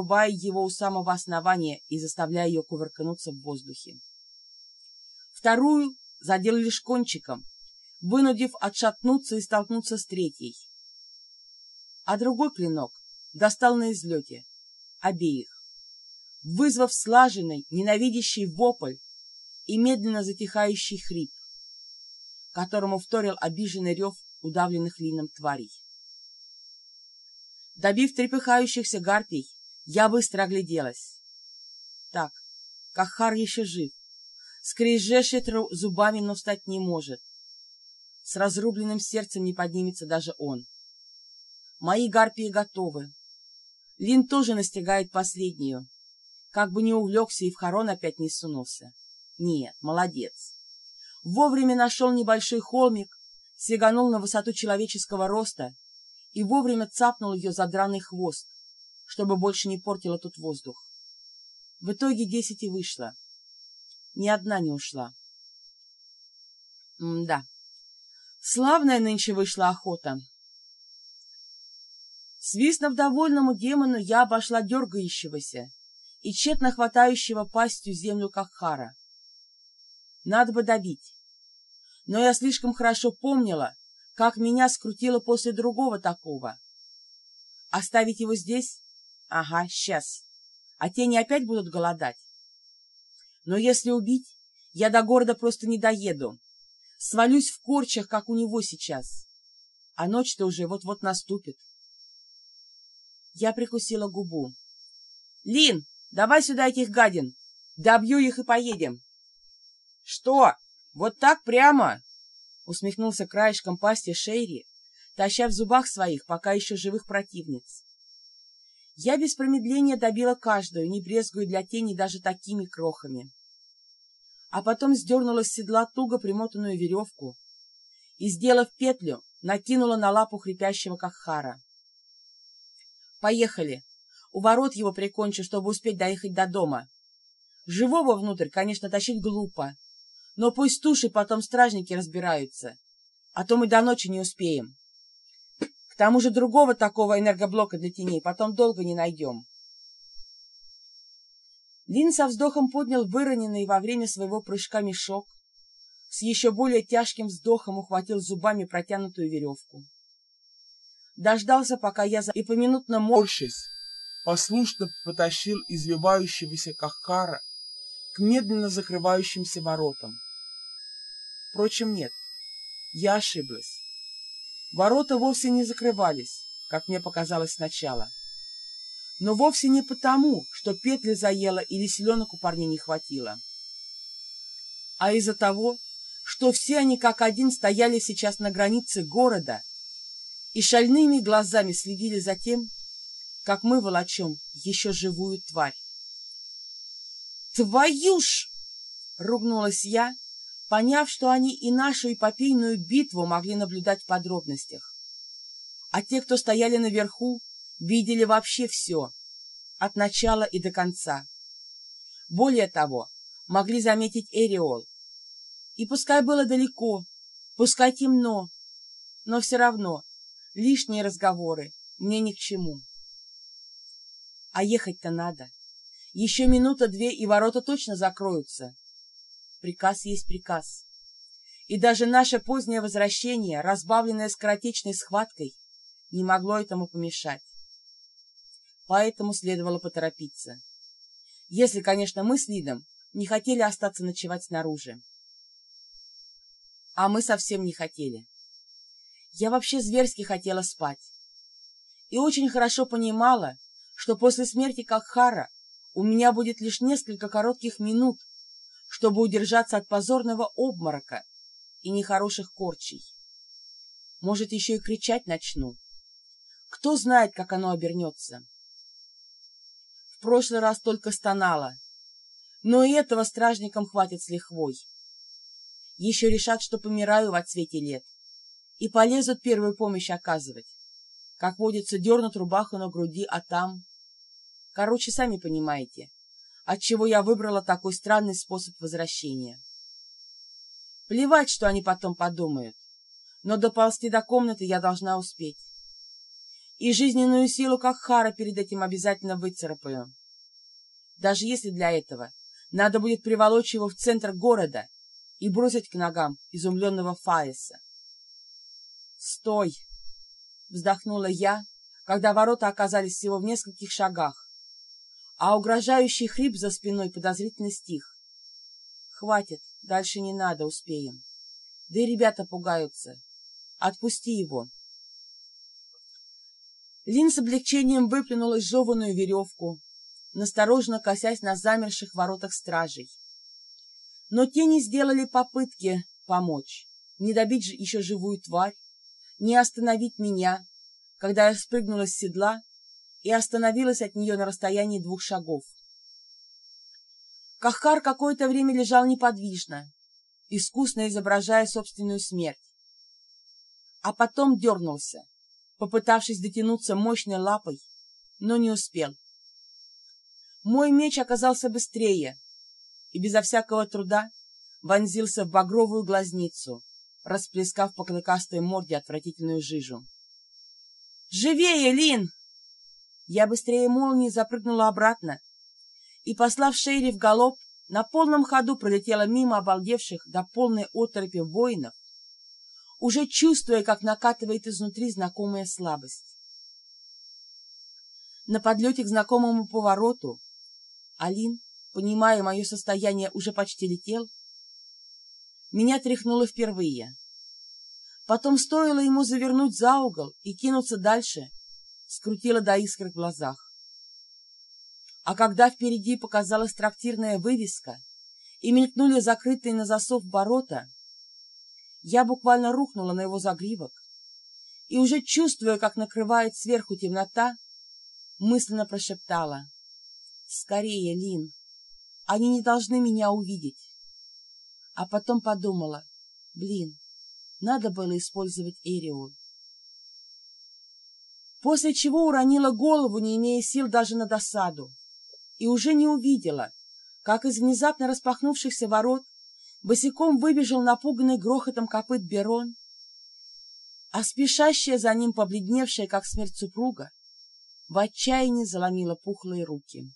вырубая его у самого основания и заставляя ее кувыркнуться в воздухе. Вторую задел лишь кончиком, вынудив отшатнуться и столкнуться с третьей. А другой клинок достал на излете обеих, вызвав слаженный, ненавидящий вопль и медленно затихающий хрип, которому вторил обиженный рев удавленных лином тварей. Добив трепыхающихся гарпий, я быстро огляделась. Так, Кахар еще жив, скрежещет зубами, но встать не может. С разрубленным сердцем не поднимется даже он. Мои гарпии готовы. Лин тоже настигает последнюю. Как бы не увлекся и в хорон опять не сунулся. Нет, молодец. Вовремя нашел небольшой холмик, сиганул на высоту человеческого роста и вовремя цапнул ее за драный хвост, чтобы больше не портила тут воздух. В итоге десять и вышло. Ни одна не ушла. М-да. Славная нынче вышла охота. Свистнув довольному демону, я обошла дергающегося и тщетно хватающего пастью землю Кахара. Надо бы добить. Но я слишком хорошо помнила, как меня скрутило после другого такого. Оставить его здесь? Ага, сейчас. А тени опять будут голодать. Но если убить, я до города просто не доеду. Свалюсь в корчах, как у него сейчас. А ночь-то уже вот-вот наступит. Я прикусила губу. «Лин, давай сюда этих гадин! Добью их и поедем!» «Что? Вот так прямо?» Усмехнулся краешком пасти Шейри, таща в зубах своих пока еще живых противниц. Я без промедления добила каждую, не брезгуя для тени даже такими крохами. А потом сдернула с седла туго примотанную веревку и, сделав петлю, накинула на лапу хрипящего Кахара. Поехали. У ворот его прикончу, чтобы успеть доехать до дома. Живого внутрь, конечно, тащить глупо. Но пусть туши потом стражники разбираются. А то мы до ночи не успеем. Тому же другого такого энергоблока для теней потом долго не найдем. Лин со вздохом поднял выроненный во время своего прыжка мешок, с еще более тяжким вздохом ухватил зубами протянутую веревку дождался, пока я за... и поминутно морщись, послушно потащил извивающегося Кахкара к медленно закрывающимся воротам. Впрочем, нет, я ошиблась. Ворота вовсе не закрывались, как мне показалось сначала. Но вовсе не потому, что петли заело или селенок у парней не хватило, а из-за того, что все они как один стояли сейчас на границе города и шальными глазами следили за тем, как мы волочем еще живую тварь. «Твою ж!» — ругнулась я, поняв, что они и нашу эпопейную битву могли наблюдать в подробностях. А те, кто стояли наверху, видели вообще все, от начала и до конца. Более того, могли заметить Эриол. И пускай было далеко, пускай темно, но все равно Лишние разговоры мне ни к чему. А ехать-то надо. Еще минута-две, и ворота точно закроются. Приказ есть приказ. И даже наше позднее возвращение, разбавленное скоротечной схваткой, не могло этому помешать. Поэтому следовало поторопиться. Если, конечно, мы с Лидом не хотели остаться ночевать снаружи. А мы совсем не хотели. Я вообще зверски хотела спать. И очень хорошо понимала, что после смерти Кахара у меня будет лишь несколько коротких минут, чтобы удержаться от позорного обморока и нехороших корчей. Может, еще и кричать начну. Кто знает, как оно обернется. В прошлый раз только стонала, но и этого стражникам хватит с лихвой. Еще решат, что помираю в отсвете лет и полезут первую помощь оказывать. Как водится, дернут рубаху на груди, а там... Короче, сами понимаете, отчего я выбрала такой странный способ возвращения. Плевать, что они потом подумают, но доползти до комнаты я должна успеть. и жизненную силу Кахара перед этим обязательно выцарапаю. Даже если для этого надо будет приволочь его в центр города и бросить к ногам изумленного Фаиса. «Стой!» — вздохнула я, когда ворота оказались всего в нескольких шагах, а угрожающий хрип за спиной подозрительно стих. «Хватит, дальше не надо, успеем. Да и ребята пугаются. Отпусти его!» Лин с облегчением выплюнула изжеванную веревку, настороженно косясь на замерших воротах стражей. Но те не сделали попытки помочь, не добить еще живую тварь, не остановить меня, когда я спрыгнула с седла и остановилась от нее на расстоянии двух шагов. Кахкар какое-то время лежал неподвижно, искусно изображая собственную смерть, а потом дернулся, попытавшись дотянуться мощной лапой, но не успел. Мой меч оказался быстрее и безо всякого труда вонзился в багровую глазницу, расплескав по клыкастой морде отвратительную жижу. «Живее, Лин!» Я быстрее молнии запрыгнула обратно и, послав Шейри в галоп, на полном ходу пролетела мимо обалдевших до полной оторопи воинов, уже чувствуя, как накатывает изнутри знакомая слабость. На подлете к знакомому повороту Алин, понимая мое состояние, уже почти летел, меня тряхнуло впервые. Потом стоило ему завернуть за угол и кинуться дальше, скрутило до искр в глазах. А когда впереди показалась трактирная вывеска и мелькнули закрытые на засов ворота, я буквально рухнула на его загривок и, уже чувствуя, как накрывает сверху темнота, мысленно прошептала «Скорее, Лин, они не должны меня увидеть» а потом подумала, блин, надо было использовать Эриол. После чего уронила голову, не имея сил даже на досаду, и уже не увидела, как из внезапно распахнувшихся ворот босиком выбежал напуганный грохотом копыт Берон, а спешащая за ним побледневшая, как смерть супруга, в отчаянии заломила пухлые руки.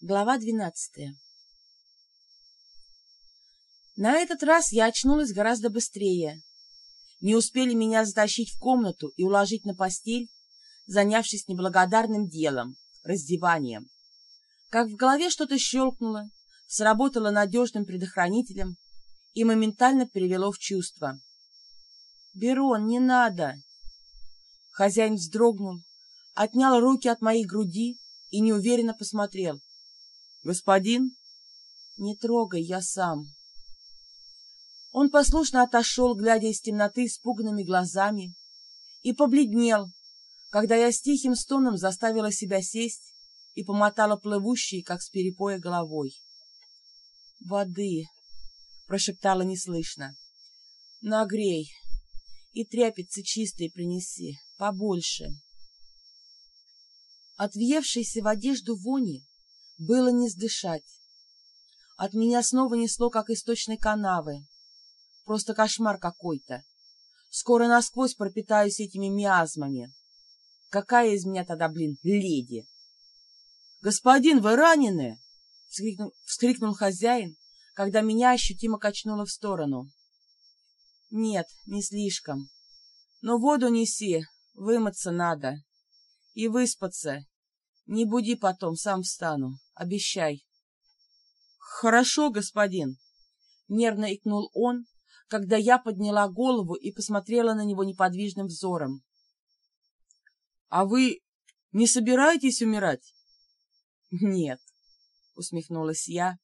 Глава двенадцатая на этот раз я очнулась гораздо быстрее. Не успели меня затащить в комнату и уложить на постель, занявшись неблагодарным делом — раздеванием. Как в голове что-то щелкнуло, сработало надежным предохранителем и моментально перевело в чувство. «Берон, не надо!» Хозяин вздрогнул, отнял руки от моей груди и неуверенно посмотрел. «Господин?» «Не трогай, я сам». Он послушно отошел, глядя из темноты испуганными глазами, и побледнел, когда я с тихим стоном заставила себя сесть и помотала плывущей, как с перепоя, головой. «Воды!» — прошептала неслышно. «Нагрей и тряпицы чистые принеси, побольше». От в одежду вони было не сдышать. От меня снова несло, как источной канавы. Просто кошмар какой-то. Скоро насквозь пропитаюсь этими миазмами. Какая из меня тогда, блин, леди? — Господин, вы ранены! — вскрикнул, вскрикнул хозяин, когда меня ощутимо качнуло в сторону. — Нет, не слишком. Но воду неси, вымыться надо. И выспаться. Не буди потом, сам встану. Обещай. — Хорошо, господин. Нервно икнул он, когда я подняла голову и посмотрела на него неподвижным взором. — А вы не собираетесь умирать? — Нет, — усмехнулась я,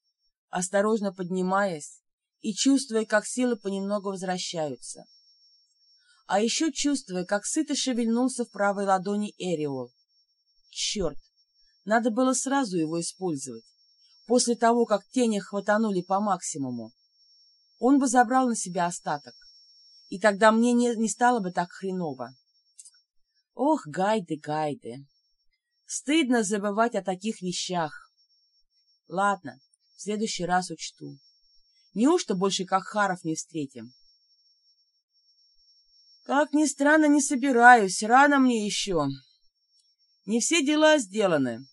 осторожно поднимаясь и чувствуя, как силы понемногу возвращаются. А еще чувствуя, как сыто шевельнулся в правой ладони Эриол. Черт, надо было сразу его использовать, после того, как тени хватанули по максимуму он бы забрал на себя остаток, и тогда мне не, не стало бы так хреново. Ох, гайды, гайды! Стыдно забывать о таких вещах. Ладно, в следующий раз учту. Неужто больше Кахаров не встретим? Как ни странно, не собираюсь, рано мне еще. Не все дела сделаны.